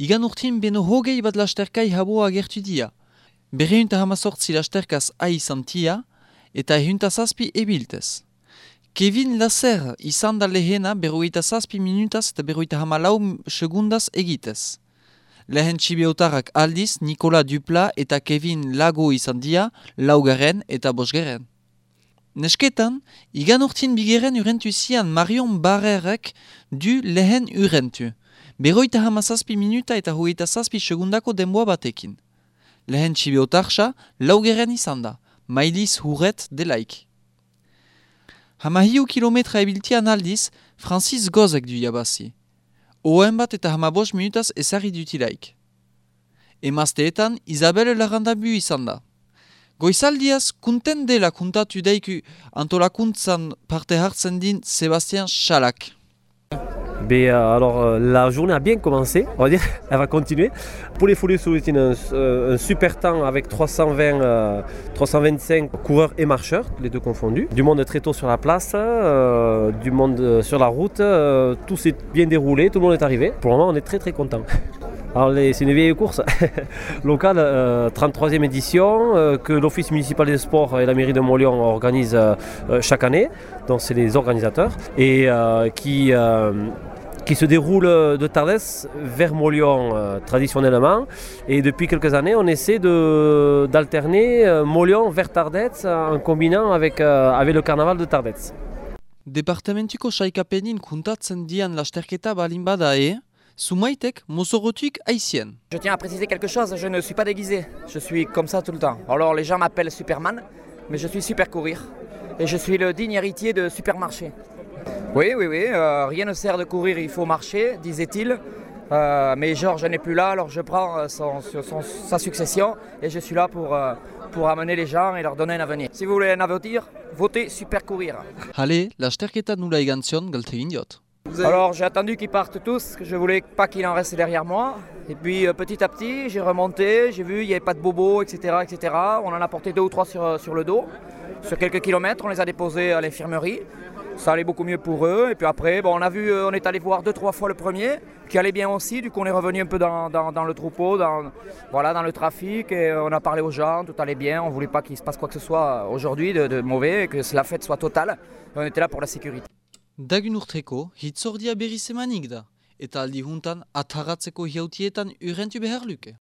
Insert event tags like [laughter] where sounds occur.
Igan urtin beno hogei bat lasterkai habo agertu dia. Berreunta hamazortzi lasterkaz a izan tia, eta ehunta zazpi ebiltez. Kevin Lasser izan da lehena berroita zazpi minutaz eta berroita hamalau segundaz egitez. Lehen txibiotarrak aldiz Nikola Dupla eta Kevin Lago izan dia laugaren eta bosgeren. Nesketan, igan urtin bigeren urentu zian Marion Barrerek du lehen urentu. Berroita hamazazpi minuta eta hogeita zazpi segundako denboa batekin. Lehen txibiotarxa laugeren izan da, mailiz hurret delaik. Hamahiu kilometra ebiltian aldiz, Francis Gozek du jabazi. Oen bat eta hamabos minutaz ezarri dutilaik. Emazteetan, Isabel Larandabu izan da. Goizaldiaz, kunten dela kuntatu daiku antolakuntzan parte hartzen din Sebastian Chalak. Euh, alors euh, la journée a bien commencé, on va dire, [laughs] elle va continuer. Pour les folies un, euh, un super temps avec 320, euh, 325 coureurs et marcheurs, les deux confondus. Du monde très tôt sur la place, du monde sur la route, tout s'est bien déroulé, tout le monde est arrivé. Pour le moment, on est très très content. [laughs] Alors c'est une vieille course [laughs] locale, euh, 33e édition, euh, que l'Office municipal des sports et la mairie de Montlion organisent euh, euh, chaque année. Donc c'est les organisateurs et qui qui se déroule de Tardès vers Molion traditionnellement. Et depuis quelques années, on essaie d'alterner euh, Molion vers Tardets en combinant avec, avec le carnaval de. Departamentuko saikapenin kuntatzen dian lasterketa balin sumaitek mozorotuik aizien. Je tiens à préciser quelque chose, je ne suis pas déguisé, je suis comme ça tout le temps. Alors les gens m'appellent Superman, mais je suis Super Courir. Et je suis le digne héritier de Supermarché. Oui, oui, oui, euh, rien ne sert de courir, il faut marcher, disait-il. Euh, mais Georges n'est plus là, alors je prends euh, son- son- sa succession et je suis là pour, euh, pour amener les gens et leur donner un avenir. Si vous voulez un avenir, votez Super Courir. Hale, lasterketa Alors j'ai attendu qu'ils partent tous, je voulais pas qu'il en reste derrière moi. Et puis euh, petit à petit, j'ai remonté, j'ai vu il n'y avait pas de bobos, etc., etc. On en a porté deux ou trois sur, euh, sur le dos. Sur quelques kilomètres, on les a déposés à l'infirmerie. Ça allait beaucoup mieux pour eux. Et puis après, bon, on a vu, euh, on est allé voir deux, trois fois le premier, qui allait bien aussi. Du coup, on est revenu un peu dans, dans- le troupeau, dans, voilà, dans le trafic. Et on a parlé aux gens, tout allait bien. On voulait pas qu'il se passe quoi que ce soit aujourd'hui de, mauvais, que la fête soit totale. On était là pour la sécurité. Dagun urteko, hitzordia berriz emanik da, eta aldi juntan ataratzeko hiautietan urentu behar luke.